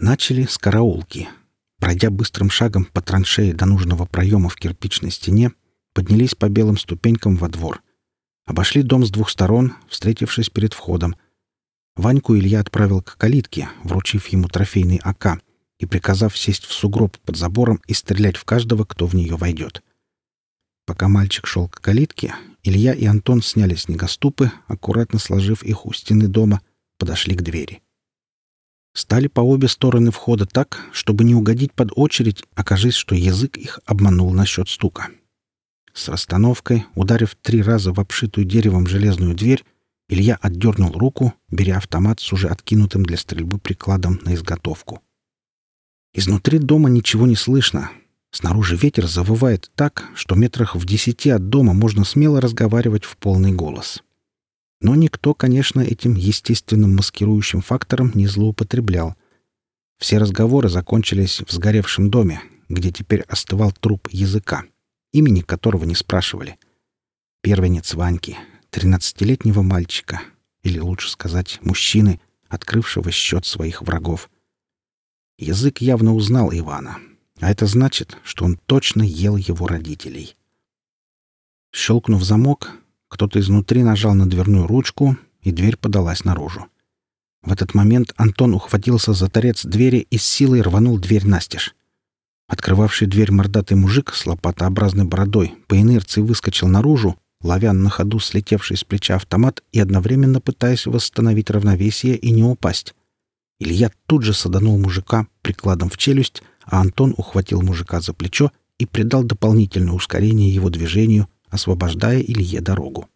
Начали с караулки. Пройдя быстрым шагом по траншее до нужного проема в кирпичной стене, поднялись по белым ступенькам во двор. Обошли дом с двух сторон, встретившись перед входом. Ваньку Илья отправил к калитке, вручив ему трофейный АК и приказав сесть в сугроб под забором и стрелять в каждого, кто в нее войдет. Пока мальчик шел к калитке, Илья и Антон сняли снегоступы, аккуратно сложив их у стены дома, подошли к двери. Стали по обе стороны входа так, чтобы не угодить под очередь, окажись, что язык их обманул насчет стука. С расстановкой, ударив три раза в обшитую деревом железную дверь, Илья отдернул руку, беря автомат с уже откинутым для стрельбы прикладом на изготовку. Изнутри дома ничего не слышно. Снаружи ветер завывает так, что метрах в десяти от дома можно смело разговаривать в полный голос. Но никто, конечно, этим естественным маскирующим фактором не злоупотреблял. Все разговоры закончились в сгоревшем доме, где теперь остывал труп языка, имени которого не спрашивали. Первенец Ваньки, тринадцатилетнего мальчика, или лучше сказать, мужчины, открывшего счет своих врагов. Язык явно узнал Ивана, а это значит, что он точно ел его родителей. Щелкнув замок, кто-то изнутри нажал на дверную ручку, и дверь подалась наружу. В этот момент Антон ухватился за торец двери и с силой рванул дверь настежь. Открывавший дверь мордатый мужик с лопатообразной бородой по инерции выскочил наружу, ловя на ходу слетевший с плеча автомат и одновременно пытаясь восстановить равновесие и не упасть. Илья тут же саданул мужика прикладом в челюсть, а Антон ухватил мужика за плечо и придал дополнительное ускорение его движению, освобождая Илье дорогу.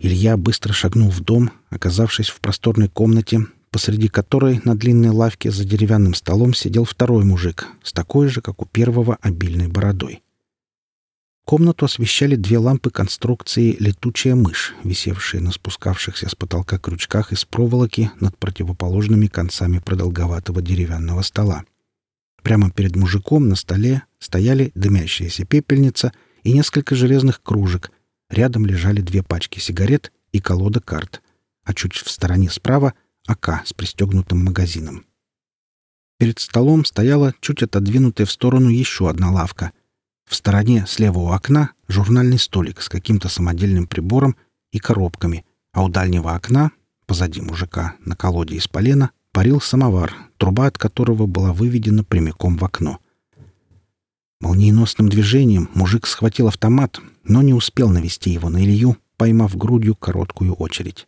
Илья быстро шагнул в дом, оказавшись в просторной комнате, посреди которой на длинной лавке за деревянным столом сидел второй мужик с такой же, как у первого, обильной бородой. Комнату освещали две лампы конструкции «Летучая мышь», висевшие на спускавшихся с потолка крючках из проволоки над противоположными концами продолговатого деревянного стола. Прямо перед мужиком на столе стояли дымящаяся пепельница — и несколько железных кружек. Рядом лежали две пачки сигарет и колода карт, а чуть в стороне справа — АК с пристегнутым магазином. Перед столом стояла чуть отодвинутая в сторону еще одна лавка. В стороне слева у окна журнальный столик с каким-то самодельным прибором и коробками, а у дальнего окна, позади мужика, на колоде из полена, парил самовар, труба от которого была выведена прямиком в окно — Молниеносным движением мужик схватил автомат, но не успел навести его на Илью, поймав грудью короткую очередь.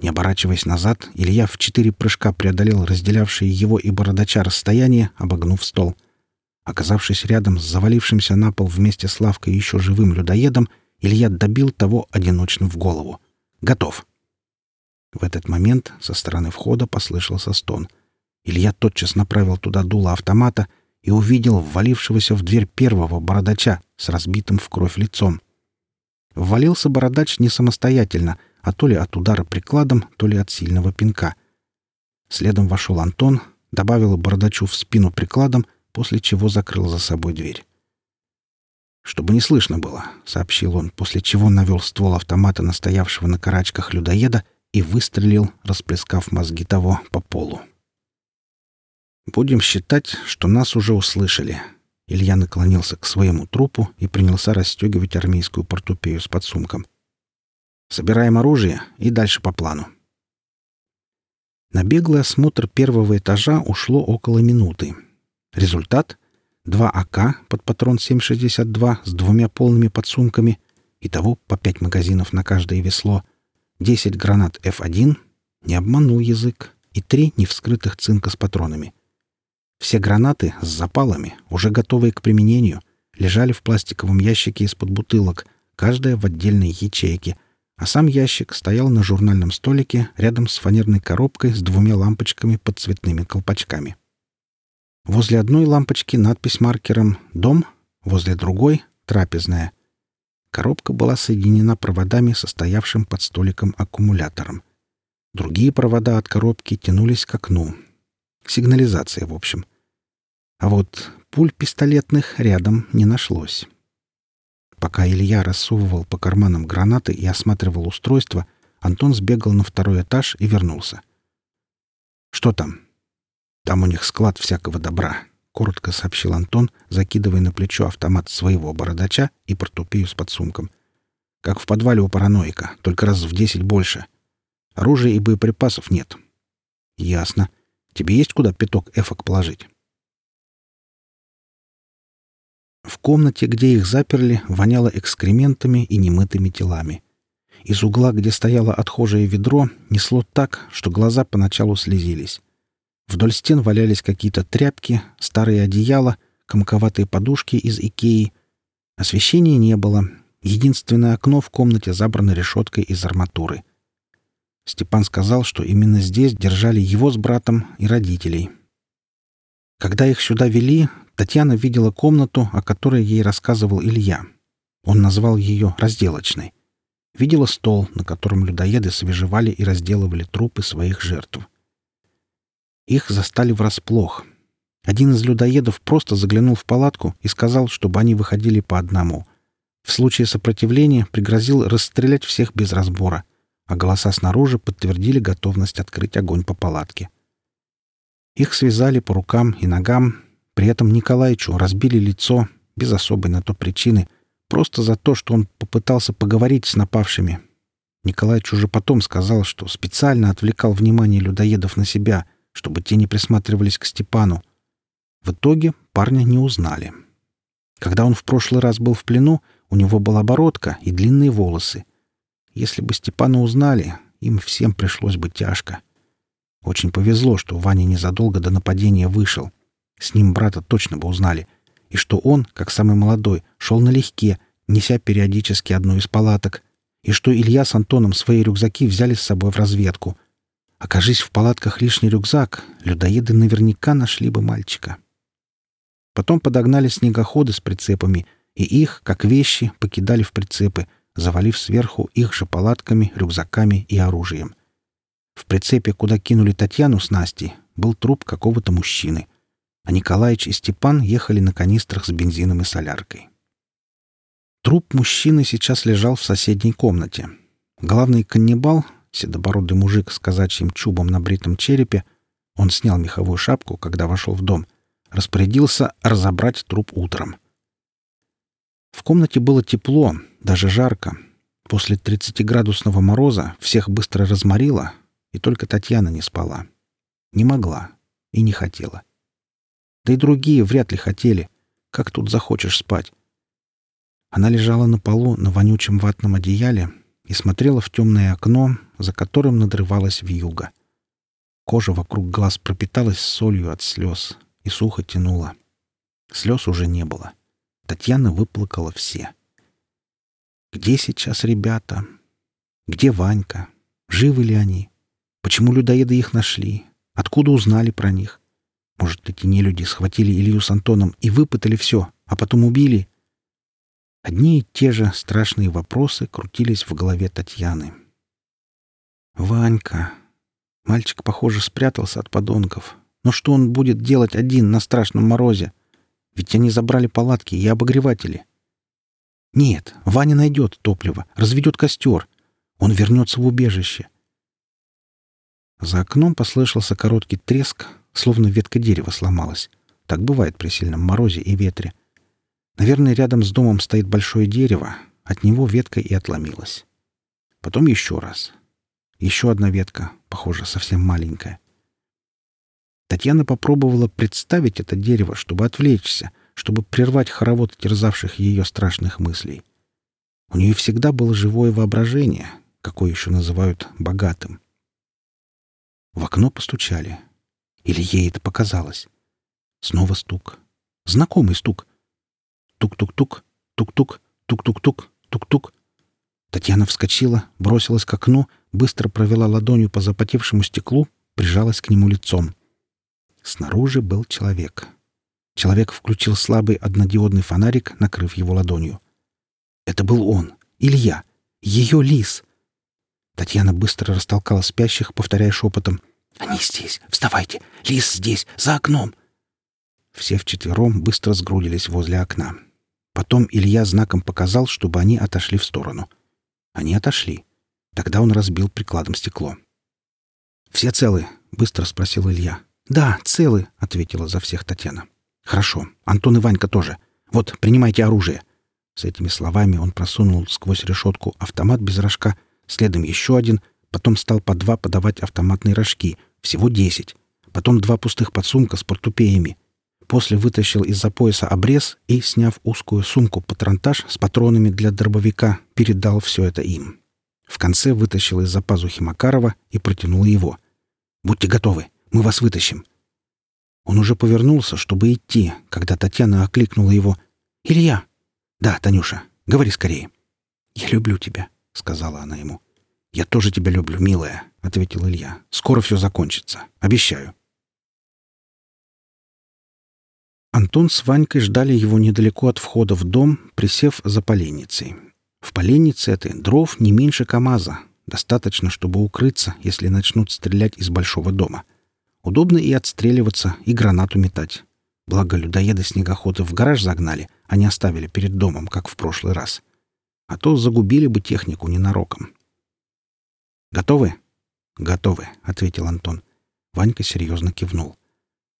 Не оборачиваясь назад, Илья в четыре прыжка преодолел разделявшее его и бородача расстояние, обогнув стол. Оказавшись рядом с завалившимся на пол вместе с лавкой еще живым людоедом, Илья добил того одиночным в голову. «Готов!» В этот момент со стороны входа послышался стон. Илья тотчас направил туда дуло автомата — и увидел ввалившегося в дверь первого бородача с разбитым в кровь лицом. Ввалился бородач не самостоятельно, а то ли от удара прикладом, то ли от сильного пинка. Следом вошел Антон, добавил бородачу в спину прикладом, после чего закрыл за собой дверь. «Чтобы не слышно было», — сообщил он, после чего навел ствол автомата настоявшего на карачках людоеда и выстрелил, расплескав мозги того по полу. Будем считать, что нас уже услышали. Илья наклонился к своему трупу и принялся расстегивать армейскую портупею с подсумком. Собираем оружие и дальше по плану. На беглый осмотр первого этажа ушло около минуты. Результат — два АК под патрон 7,62 с двумя полными подсумками, итого по пять магазинов на каждое весло, 10 гранат F1, не обманул язык, и три невскрытых цинка с патронами — все гранаты с запалами, уже готовые к применению, лежали в пластиковом ящике из-под бутылок, каждая в отдельной ячейке, а сам ящик стоял на журнальном столике рядом с фанерной коробкой с двумя лампочками под цветными колпачками. Возле одной лампочки надпись маркером «Дом», возле другой — «Трапезная». Коробка была соединена проводами, состоявшим под столиком аккумулятором. Другие провода от коробки тянулись к окну, Сигнализация, в общем. А вот пуль пистолетных рядом не нашлось. Пока Илья рассовывал по карманам гранаты и осматривал устройство, Антон сбегал на второй этаж и вернулся. «Что там?» Там у них склад всякого добра», — коротко сообщил Антон, закидывая на плечо автомат своего бородача и портупею с подсумком. «Как в подвале у параноика, только раз в десять больше. Оружия и боеприпасов нет». «Ясно. Тебе есть куда пяток эфок положить?» В комнате, где их заперли, воняло экскрементами и немытыми телами. Из угла, где стояло отхожее ведро, несло так, что глаза поначалу слезились. Вдоль стен валялись какие-то тряпки, старые одеяла, комковатые подушки из Икеи. Освещения не было. Единственное окно в комнате забрано решеткой из арматуры. Степан сказал, что именно здесь держали его с братом и родителей. Когда их сюда вели, Татьяна видела комнату, о которой ей рассказывал Илья. Он назвал ее «разделочной». Видела стол, на котором людоеды свежевали и разделывали трупы своих жертв. Их застали врасплох. Один из людоедов просто заглянул в палатку и сказал, чтобы они выходили по одному. В случае сопротивления пригрозил расстрелять всех без разбора, а голоса снаружи подтвердили готовность открыть огонь по палатке. Их связали по рукам и ногам, при этом Николаевичу разбили лицо, без особой на то причины, просто за то, что он попытался поговорить с напавшими. Николаевич уже потом сказал, что специально отвлекал внимание людоедов на себя, чтобы те не присматривались к Степану. В итоге парня не узнали. Когда он в прошлый раз был в плену, у него была бородка и длинные волосы. Если бы Степана узнали, им всем пришлось бы тяжко. Очень повезло, что Ваня незадолго до нападения вышел — с ним брата точно бы узнали. И что он, как самый молодой, шел налегке, неся периодически одну из палаток. И что Илья с Антоном свои рюкзаки взяли с собой в разведку. Окажись в палатках лишний рюкзак, людоеды наверняка нашли бы мальчика. Потом подогнали снегоходы с прицепами, и их, как вещи, покидали в прицепы, завалив сверху их же палатками, рюкзаками и оружием. В прицепе, куда кинули Татьяну с Настей, был труп какого-то мужчины а Николаич и Степан ехали на канистрах с бензином и соляркой. Труп мужчины сейчас лежал в соседней комнате. Главный каннибал, седобородый мужик с казачьим чубом на бритом черепе, он снял меховую шапку, когда вошел в дом, распорядился разобрать труп утром. В комнате было тепло, даже жарко. После 30-градусного мороза всех быстро разморило, и только Татьяна не спала. Не могла и не хотела. — да и другие вряд ли хотели. Как тут захочешь спать? Она лежала на полу на вонючем ватном одеяле и смотрела в темное окно, за которым надрывалась вьюга. Кожа вокруг глаз пропиталась солью от слез и сухо тянула. Слез уже не было. Татьяна выплакала все. Где сейчас ребята? Где Ванька? Живы ли они? Почему людоеды их нашли? Откуда узнали про них? Может, эти нелюди схватили Илью с Антоном и выпытали все, а потом убили? Одни и те же страшные вопросы крутились в голове Татьяны. «Ванька!» Мальчик, похоже, спрятался от подонков. Но что он будет делать один на страшном морозе? Ведь они забрали палатки и обогреватели. Нет, Ваня найдет топливо, разведет костер. Он вернется в убежище. За окном послышался короткий треск, словно ветка дерева сломалась. Так бывает при сильном морозе и ветре. Наверное, рядом с домом стоит большое дерево, от него ветка и отломилась. Потом еще раз. Еще одна ветка, похоже, совсем маленькая. Татьяна попробовала представить это дерево, чтобы отвлечься, чтобы прервать хоровод терзавших ее страшных мыслей. У нее всегда было живое воображение, какое еще называют богатым. В окно постучали. Или ей это показалось? Снова стук. Знакомый стук. Тук-тук-тук, тук-тук, тук-тук-тук, тук-тук. Татьяна вскочила, бросилась к окну, быстро провела ладонью по запотевшему стеклу, прижалась к нему лицом. Снаружи был человек. Человек включил слабый однодиодный фонарик, накрыв его ладонью. Это был он, Илья, ее лис. Татьяна быстро растолкала спящих, повторяя шепотом — «Они здесь! Вставайте! Лис здесь! За окном!» Все вчетвером быстро сгрудились возле окна. Потом Илья знаком показал, чтобы они отошли в сторону. Они отошли. Тогда он разбил прикладом стекло. «Все целы?» — быстро спросил Илья. «Да, целы», — ответила за всех Татьяна. «Хорошо. Антон и Ванька тоже. Вот, принимайте оружие». С этими словами он просунул сквозь решетку автомат без рожка, следом еще один, потом стал по два подавать автоматные рожки, всего десять. Потом два пустых подсумка с портупеями. После вытащил из-за пояса обрез и, сняв узкую сумку-патронтаж с патронами для дробовика, передал все это им. В конце вытащил из-за пазухи Макарова и протянул его. «Будьте готовы, мы вас вытащим». Он уже повернулся, чтобы идти, когда Татьяна окликнула его. «Илья!» «Да, Танюша, говори скорее». «Я люблю тебя», — сказала она ему. «Я тоже тебя люблю, милая», — ответил Илья. «Скоро все закончится. Обещаю». Антон с Ванькой ждали его недалеко от входа в дом, присев за поленницей. В поленнице этой дров не меньше КамАЗа. Достаточно, чтобы укрыться, если начнут стрелять из большого дома. Удобно и отстреливаться, и гранату метать. Благо, людоеды-снегоходы в гараж загнали, а не оставили перед домом, как в прошлый раз. А то загубили бы технику ненароком. «Готовы?» «Готовы», — ответил Антон. Ванька серьезно кивнул.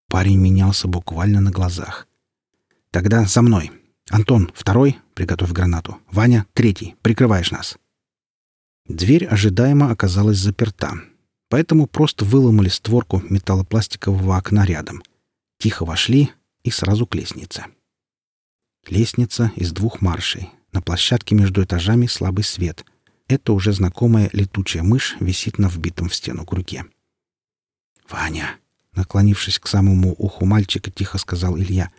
Парень менялся буквально на глазах. «Тогда за мной. Антон, второй, приготовь гранату. Ваня, третий, прикрываешь нас». Дверь ожидаемо оказалась заперта, поэтому просто выломали створку металлопластикового окна рядом. Тихо вошли и сразу к лестнице. Лестница из двух маршей. На площадке между этажами слабый свет. Это уже знакомая летучая мышь висит на вбитом в стену крюке. «Ваня!» — наклонившись к самому уху мальчика, тихо сказал Илья.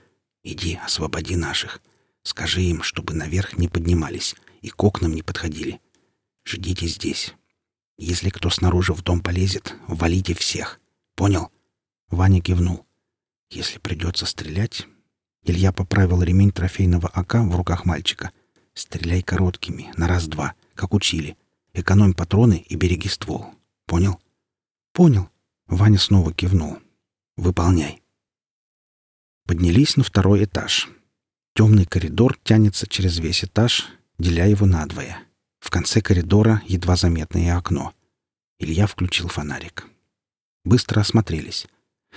«Иди, освободи наших. Скажи им, чтобы наверх не поднимались и к окнам не подходили. Ждите здесь. Если кто снаружи в дом полезет, валите всех. Понял?» Ваня кивнул. «Если придется стрелять...» Илья поправил ремень трофейного АК в руках мальчика. «Стреляй короткими, на раз-два, как учили. Экономь патроны и береги ствол. Понял?» «Понял». Ваня снова кивнул. «Выполняй». Поднялись на второй этаж. Темный коридор тянется через весь этаж, деля его надвое. В конце коридора едва заметное окно. Илья включил фонарик. Быстро осмотрелись.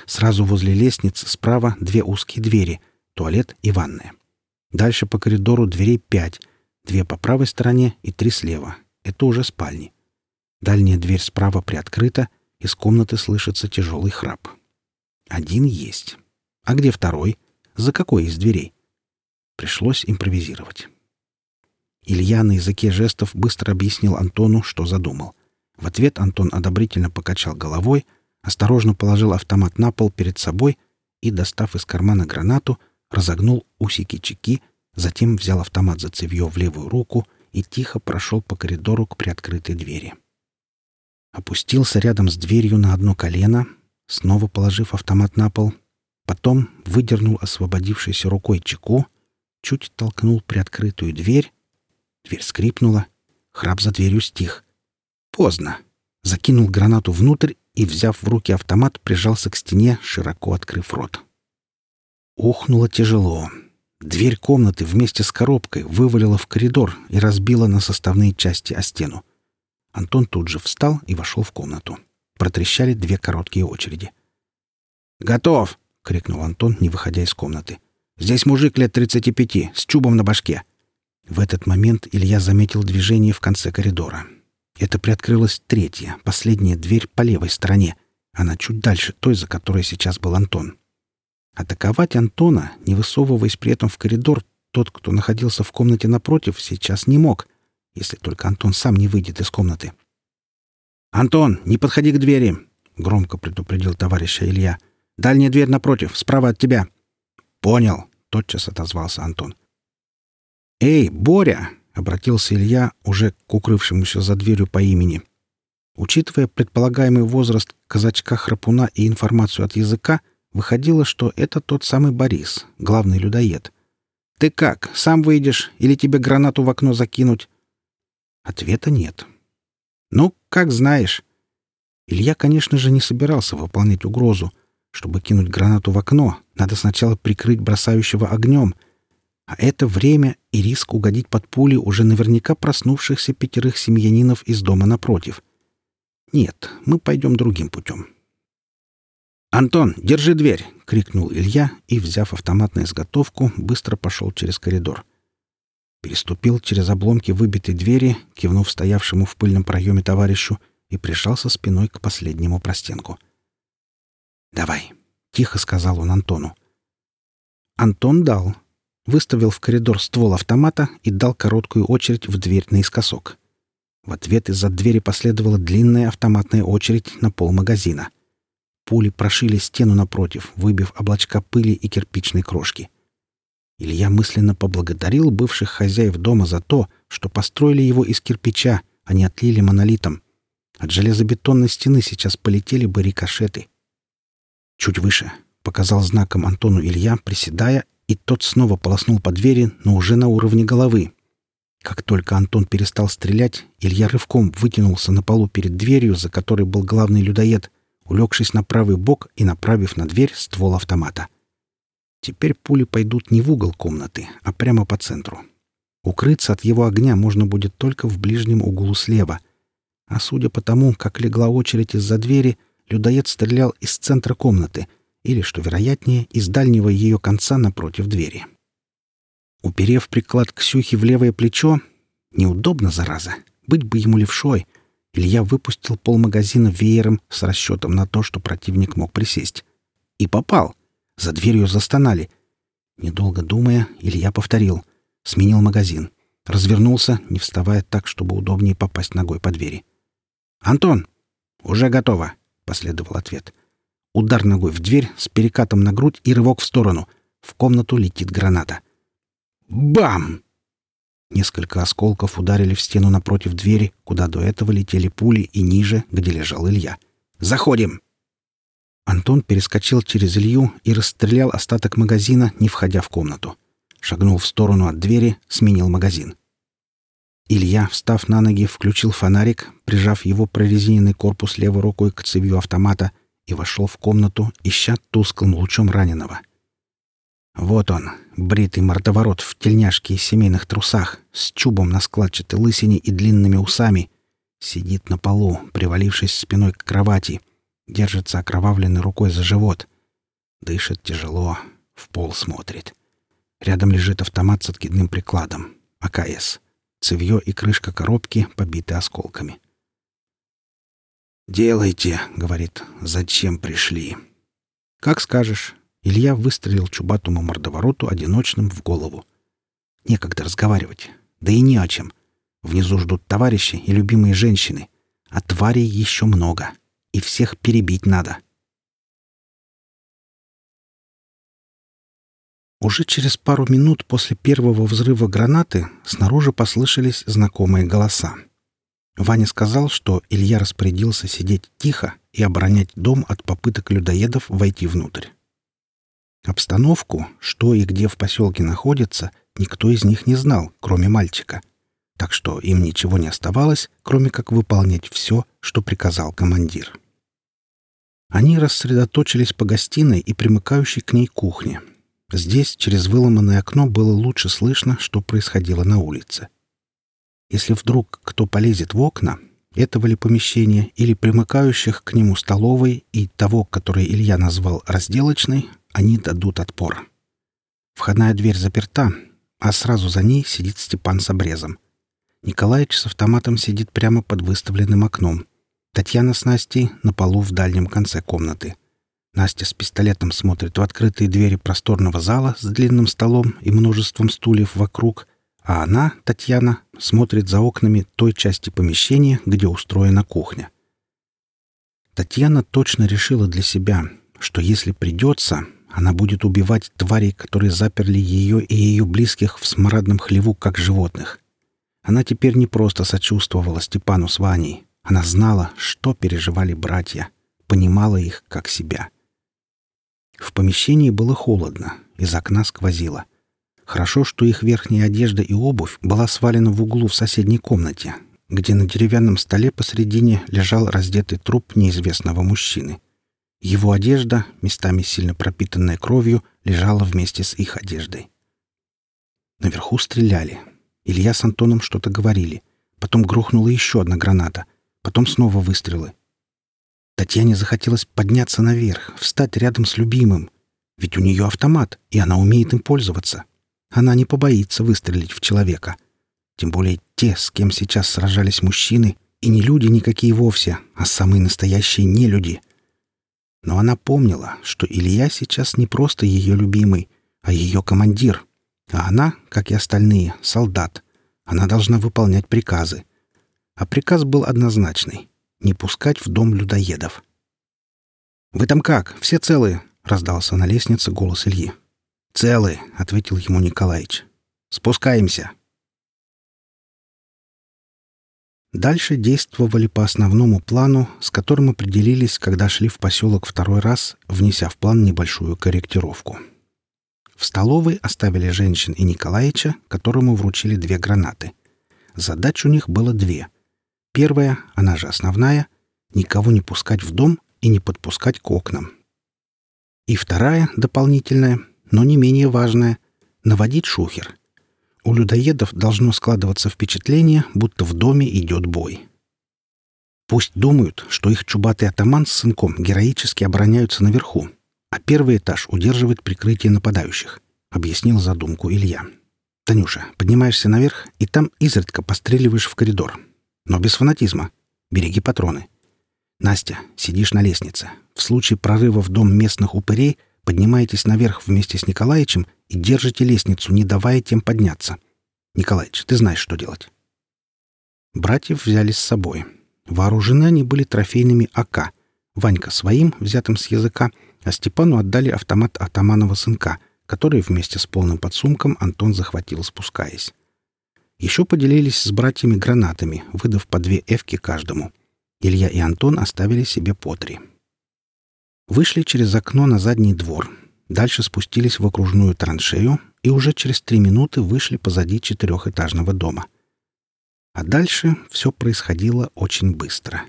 Сразу возле лестницы справа две узкие двери, туалет и ванная. Дальше по коридору дверей пять, две по правой стороне и три слева. Это уже спальни. Дальняя дверь справа приоткрыта, из комнаты слышится тяжелый храп. Один есть. А где второй? За какой из дверей? Пришлось импровизировать. Илья на языке жестов быстро объяснил Антону, что задумал. В ответ Антон одобрительно покачал головой, осторожно положил автомат на пол перед собой и, достав из кармана гранату, разогнул усики чеки, затем взял автомат за цевье в левую руку и тихо прошел по коридору к приоткрытой двери. Опустился рядом с дверью на одно колено, снова положив автомат на пол, потом выдернул освободившейся рукой чеку, чуть толкнул приоткрытую дверь. Дверь скрипнула. Храп за дверью стих. Поздно. Закинул гранату внутрь и, взяв в руки автомат, прижался к стене, широко открыв рот. Ухнуло тяжело. Дверь комнаты вместе с коробкой вывалила в коридор и разбила на составные части о стену. Антон тут же встал и вошел в комнату. Протрещали две короткие очереди. «Готов!» — крикнул Антон, не выходя из комнаты. Здесь мужик лет 35, с чубом на башке. В этот момент Илья заметил движение в конце коридора. Это приоткрылась третья, последняя дверь по левой стороне. Она чуть дальше той, за которой сейчас был Антон. Атаковать Антона, не высовываясь при этом в коридор, тот, кто находился в комнате напротив, сейчас не мог, если только Антон сам не выйдет из комнаты. «Антон, не подходи к двери!» — громко предупредил товарища Илья. «Дальняя дверь напротив, справа от тебя!» «Понял», — тотчас отозвался Антон. «Эй, Боря!» — обратился Илья уже к укрывшемуся за дверью по имени. Учитывая предполагаемый возраст казачка-храпуна и информацию от языка, выходило, что это тот самый Борис, главный людоед. «Ты как, сам выйдешь или тебе гранату в окно закинуть?» Ответа нет. «Ну, как знаешь». Илья, конечно же, не собирался выполнять угрозу, чтобы кинуть гранату в окно, надо сначала прикрыть бросающего огнем. А это время и риск угодить под пули уже наверняка проснувшихся пятерых семьянинов из дома напротив. Нет, мы пойдем другим путем. «Антон, держи дверь!» — крикнул Илья и, взяв автомат на изготовку, быстро пошел через коридор. Переступил через обломки выбитой двери, кивнув стоявшему в пыльном проеме товарищу, и прижался спиной к последнему простенку. «Давай!» — тихо сказал он Антону. Антон дал. Выставил в коридор ствол автомата и дал короткую очередь в дверь наискосок. В ответ из-за двери последовала длинная автоматная очередь на пол магазина. Пули прошили стену напротив, выбив облачка пыли и кирпичной крошки. Илья мысленно поблагодарил бывших хозяев дома за то, что построили его из кирпича, а не отлили монолитом. От железобетонной стены сейчас полетели бы рикошеты. Чуть выше показал знаком Антону Илья, приседая, и тот снова полоснул по двери, но уже на уровне головы, как только Антон перестал стрелять, Илья рывком вытянулся на полу перед дверью, за которой был главный людоед, улегшись на правый бок и направив на дверь ствол автомата. Теперь пули пойдут не в угол комнаты, а прямо по центру. Укрыться от его огня можно будет только в ближнем углу слева. А судя по тому, как легла очередь из-за двери, людоед стрелял из центра комнаты или, что вероятнее, из дальнего ее конца напротив двери. Уперев приклад Ксюхи в левое плечо, неудобно, зараза, быть бы ему левшой, Илья выпустил полмагазина веером с расчетом на то, что противник мог присесть. И попал. За дверью застонали. Недолго думая, Илья повторил. Сменил магазин. Развернулся, не вставая так, чтобы удобнее попасть ногой по двери. «Антон!» «Уже готово!» — последовал ответ. Удар ногой в дверь с перекатом на грудь и рывок в сторону. В комнату летит граната. Бам! Несколько осколков ударили в стену напротив двери, куда до этого летели пули, и ниже, где лежал Илья. «Заходим!» Антон перескочил через Илью и расстрелял остаток магазина, не входя в комнату. Шагнул в сторону от двери, сменил магазин. Илья, встав на ноги, включил фонарик, прижав его прорезиненный корпус левой рукой к цевью автомата и вошел в комнату, ища тусклым лучом раненого. Вот он, бритый мордоворот в тельняшке и семейных трусах, с чубом на складчатой лысине и длинными усами. Сидит на полу, привалившись спиной к кровати. Держится окровавленной рукой за живот. Дышит тяжело, в пол смотрит. Рядом лежит автомат с откидным прикладом. АКС. Цевье и крышка коробки побиты осколками. «Делайте», — говорит, — «зачем пришли?» «Как скажешь», Илья выстрелил чубатому мордовороту одиночным в голову. Некогда разговаривать. Да и не о чем. Внизу ждут товарищи и любимые женщины. А тварей еще много. И всех перебить надо. Уже через пару минут после первого взрыва гранаты снаружи послышались знакомые голоса. Ваня сказал, что Илья распорядился сидеть тихо и оборонять дом от попыток людоедов войти внутрь. Обстановку, что и где в поселке находится, никто из них не знал, кроме мальчика. Так что им ничего не оставалось, кроме как выполнять все, что приказал командир. Они рассредоточились по гостиной и примыкающей к ней кухне. Здесь, через выломанное окно, было лучше слышно, что происходило на улице. Если вдруг кто полезет в окна, этого ли помещения или примыкающих к нему столовой и того, которое Илья назвал разделочной, они дадут отпор. Входная дверь заперта, а сразу за ней сидит Степан с обрезом. Николаевич с автоматом сидит прямо под выставленным окном. Татьяна с Настей на полу в дальнем конце комнаты. Настя с пистолетом смотрит в открытые двери просторного зала с длинным столом и множеством стульев вокруг, а она, Татьяна, смотрит за окнами той части помещения, где устроена кухня. Татьяна точно решила для себя, что если придется, она будет убивать тварей, которые заперли ее и ее близких в смрадном хлеву, как животных. Она теперь не просто сочувствовала Степану с Ваней. Она знала, что переживали братья, понимала их как себя. В помещении было холодно, из окна сквозило. Хорошо, что их верхняя одежда и обувь была свалена в углу в соседней комнате, где на деревянном столе посредине лежал раздетый труп неизвестного мужчины — его одежда, местами сильно пропитанная кровью, лежала вместе с их одеждой. Наверху стреляли. Илья с Антоном что-то говорили. Потом грохнула еще одна граната. Потом снова выстрелы. Татьяне захотелось подняться наверх, встать рядом с любимым. Ведь у нее автомат, и она умеет им пользоваться. Она не побоится выстрелить в человека. Тем более те, с кем сейчас сражались мужчины, и не люди никакие вовсе, а самые настоящие нелюди. Но она помнила, что Илья сейчас не просто ее любимый, а ее командир. А она, как и остальные, солдат. Она должна выполнять приказы. А приказ был однозначный — не пускать в дом людоедов. «Вы там как? Все целые?» — раздался на лестнице голос Ильи. «Целы», — ответил ему Николаевич. «Спускаемся». Дальше действовали по основному плану, с которым определились, когда шли в поселок второй раз, внеся в план небольшую корректировку. В столовой оставили женщин и Николаевича, которому вручили две гранаты. Задач у них было две. Первая, она же основная — никого не пускать в дом и не подпускать к окнам. И вторая, дополнительная, но не менее важная — наводить шухер. У людоедов должно складываться впечатление, будто в доме идет бой. Пусть думают, что их чубатый атаман с сынком героически обороняются наверху, а первый этаж удерживает прикрытие нападающих», — объяснил задумку Илья. «Танюша, поднимаешься наверх, и там изредка постреливаешь в коридор. Но без фанатизма. Береги патроны. Настя, сидишь на лестнице. В случае прорыва в дом местных упырей поднимаетесь наверх вместе с Николаевичем и держите лестницу, не давая тем подняться. Николаевич, ты знаешь, что делать». Братьев взяли с собой. Вооружены они были трофейными АК. Ванька своим, взятым с языка — а Степану отдали автомат атаманова сынка, который вместе с полным подсумком Антон захватил, спускаясь. Еще поделились с братьями гранатами, выдав по две эвки каждому. Илья и Антон оставили себе по три. Вышли через окно на задний двор, дальше спустились в окружную траншею и уже через три минуты вышли позади четырехэтажного дома. А дальше все происходило очень быстро.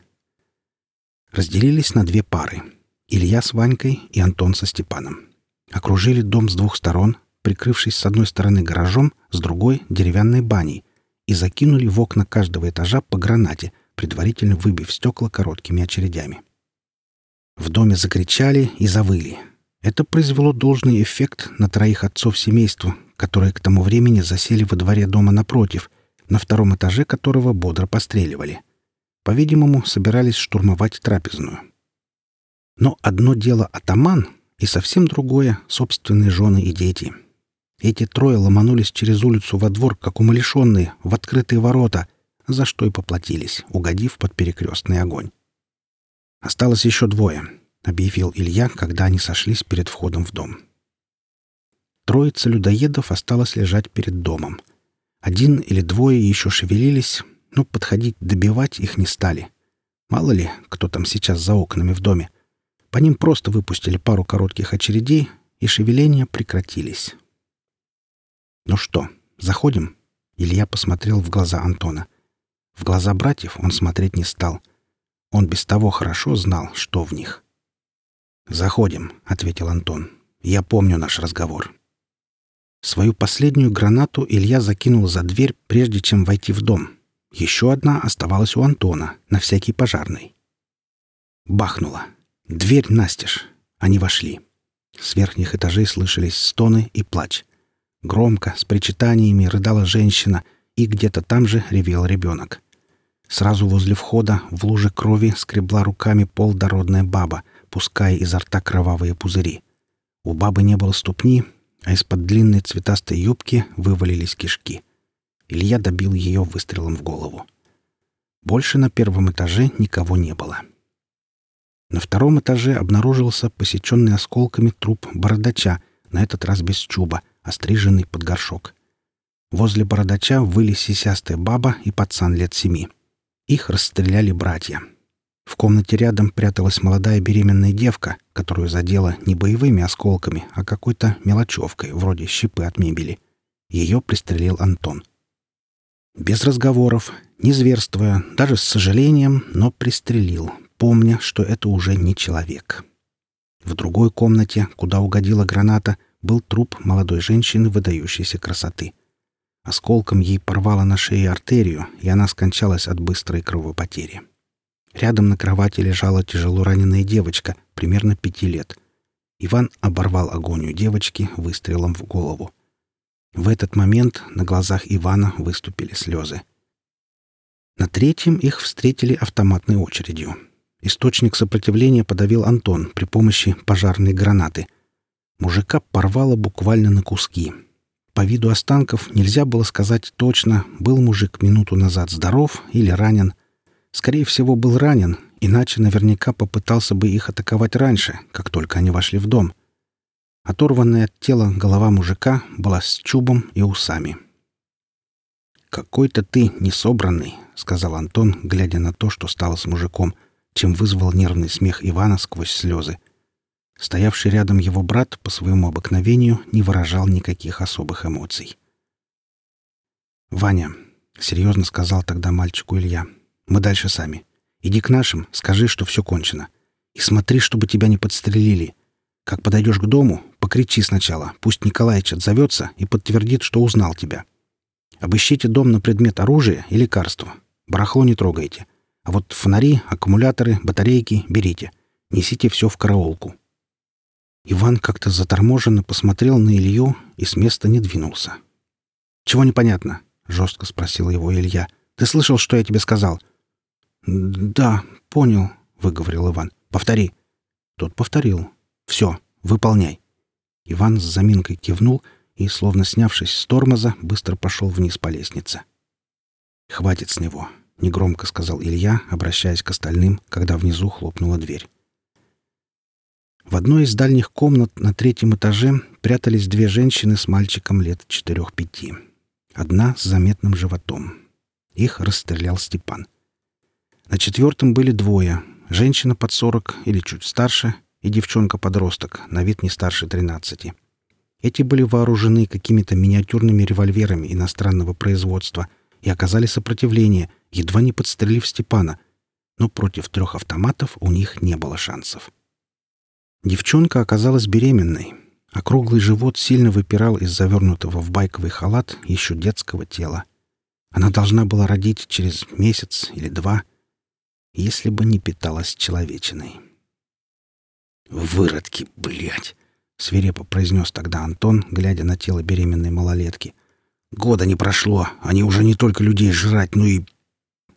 Разделились на две пары — Илья с Ванькой и Антон со Степаном. Окружили дом с двух сторон, прикрывшись с одной стороны гаражом, с другой — деревянной баней, и закинули в окна каждого этажа по гранате, предварительно выбив стекла короткими очередями. В доме закричали и завыли. Это произвело должный эффект на троих отцов семейства, которые к тому времени засели во дворе дома напротив, на втором этаже которого бодро постреливали. По-видимому, собирались штурмовать трапезную. Но одно дело атаман, и совсем другое — собственные жены и дети. Эти трое ломанулись через улицу во двор, как умалишенные, в открытые ворота, за что и поплатились, угодив под перекрестный огонь. «Осталось еще двое», — объявил Илья, когда они сошлись перед входом в дом. Троица людоедов осталась лежать перед домом. Один или двое еще шевелились, но подходить добивать их не стали. Мало ли, кто там сейчас за окнами в доме — по ним просто выпустили пару коротких очередей, и шевеления прекратились. «Ну что, заходим?» Илья посмотрел в глаза Антона. В глаза братьев он смотреть не стал. Он без того хорошо знал, что в них. «Заходим», — ответил Антон. «Я помню наш разговор». Свою последнюю гранату Илья закинул за дверь, прежде чем войти в дом. Еще одна оставалась у Антона, на всякий пожарный. Бахнуло. Дверь настежь. Они вошли. С верхних этажей слышались стоны и плач. Громко, с причитаниями рыдала женщина, и где-то там же ревел ребенок. Сразу возле входа в луже крови скребла руками пол дородная баба, пуская изо рта кровавые пузыри. У бабы не было ступни, а из-под длинной цветастой юбки вывалились кишки. Илья добил ее выстрелом в голову. Больше на первом этаже никого не было. — на втором этаже обнаружился посеченный осколками труп бородача, на этот раз без чуба, остриженный под горшок. Возле бородача выли сисястая баба и пацан лет семи. Их расстреляли братья. В комнате рядом пряталась молодая беременная девка, которую задела не боевыми осколками, а какой-то мелочевкой, вроде щепы от мебели. Ее пристрелил Антон. Без разговоров, не зверствуя, даже с сожалением, но пристрелил, помня, что это уже не человек. В другой комнате, куда угодила граната, был труп молодой женщины выдающейся красоты. Осколком ей порвало на шее артерию, и она скончалась от быстрой кровопотери. Рядом на кровати лежала тяжело раненая девочка, примерно пяти лет. Иван оборвал агонию девочки выстрелом в голову. В этот момент на глазах Ивана выступили слезы. На третьем их встретили автоматной очередью. Источник сопротивления подавил Антон при помощи пожарной гранаты. Мужика порвало буквально на куски. По виду останков нельзя было сказать точно, был мужик минуту назад здоров или ранен. Скорее всего, был ранен, иначе наверняка попытался бы их атаковать раньше, как только они вошли в дом. Оторванная от тела голова мужика была с чубом и усами. «Какой-то ты несобранный», — сказал Антон, глядя на то, что стало с мужиком, чем вызвал нервный смех Ивана сквозь слезы. Стоявший рядом его брат по своему обыкновению не выражал никаких особых эмоций. «Ваня», — серьезно сказал тогда мальчику Илья, — «мы дальше сами. Иди к нашим, скажи, что все кончено. И смотри, чтобы тебя не подстрелили. Как подойдешь к дому, покричи сначала, пусть Николаевич отзовется и подтвердит, что узнал тебя. Обыщите дом на предмет оружия и лекарства. Барахло не трогайте. А вот фонари, аккумуляторы, батарейки берите. Несите все в караулку». Иван как-то заторможенно посмотрел на Илью и с места не двинулся. «Чего непонятно?» — жестко спросил его Илья. «Ты слышал, что я тебе сказал?» «Да, понял», — выговорил Иван. «Повтори». Тот повторил. «Все, выполняй». Иван с заминкой кивнул и, словно снявшись с тормоза, быстро пошел вниз по лестнице. «Хватит с него», — негромко сказал Илья, обращаясь к остальным, когда внизу хлопнула дверь. В одной из дальних комнат на третьем этаже прятались две женщины с мальчиком лет четырех-пяти. Одна с заметным животом. Их расстрелял Степан. На четвертом были двое. Женщина под сорок или чуть старше и девчонка-подросток, на вид не старше тринадцати. Эти были вооружены какими-то миниатюрными револьверами иностранного производства и оказали сопротивление, едва не подстрелив Степана, но против трех автоматов у них не было шансов. Девчонка оказалась беременной, а круглый живот сильно выпирал из завернутого в байковый халат еще детского тела. Она должна была родить через месяц или два — если бы не питалась человечиной. «Выродки, блядь!» — свирепо произнес тогда Антон, глядя на тело беременной малолетки. «Года не прошло, они уже не только людей жрать, но и...»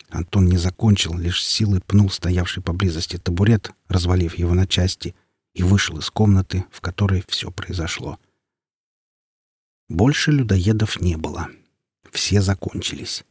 Антон не закончил, лишь силой пнул стоявший поблизости табурет, развалив его на части, и вышел из комнаты, в которой все произошло. Больше людоедов не было. Все закончились.